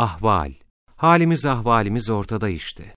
Ahval. Halimiz ahvalimiz ortada işte.